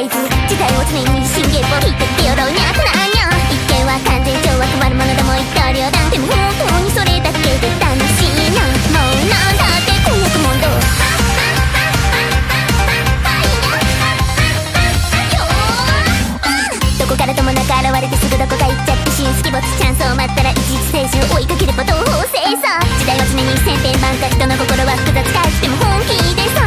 せず時代を常に信玄を引いてってよろうにゃくなにゃ一見は完全懲るものでも一刀両断でも本当にそれだけで楽しいなもうなんだって婚約問答どこからともなく現れてすぐどこか行っちゃって新式没チャンスを待ったら一日停止を追いかければ同方精査時代は常に千変万化人の心は複雑かても本気でさ。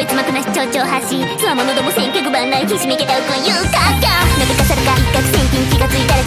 別幕なし蝶々発信。つわものども千脚万来ひしめけたうくんゆう。かきなぜかさるか一攫千金気がついたら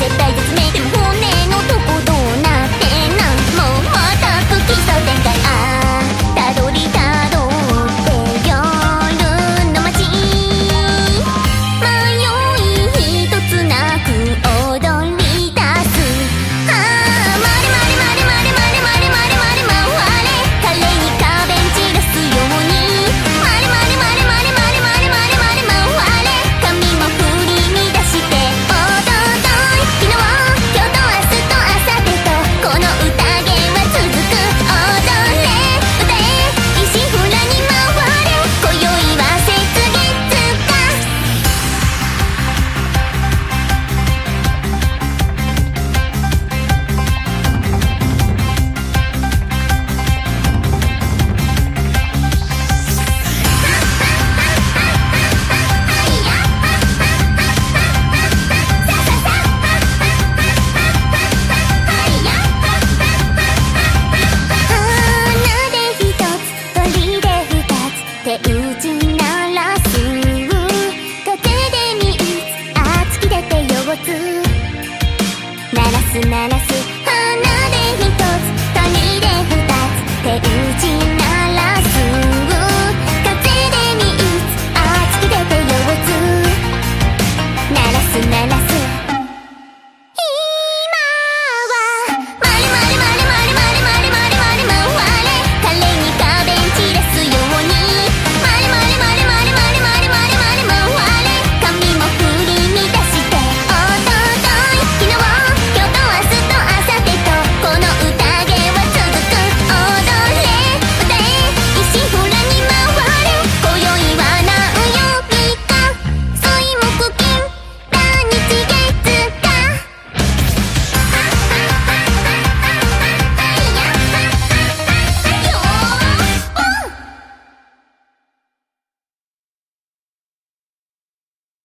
な鳴らす鳴らす。花で一つ。谷で二つ。手打ちな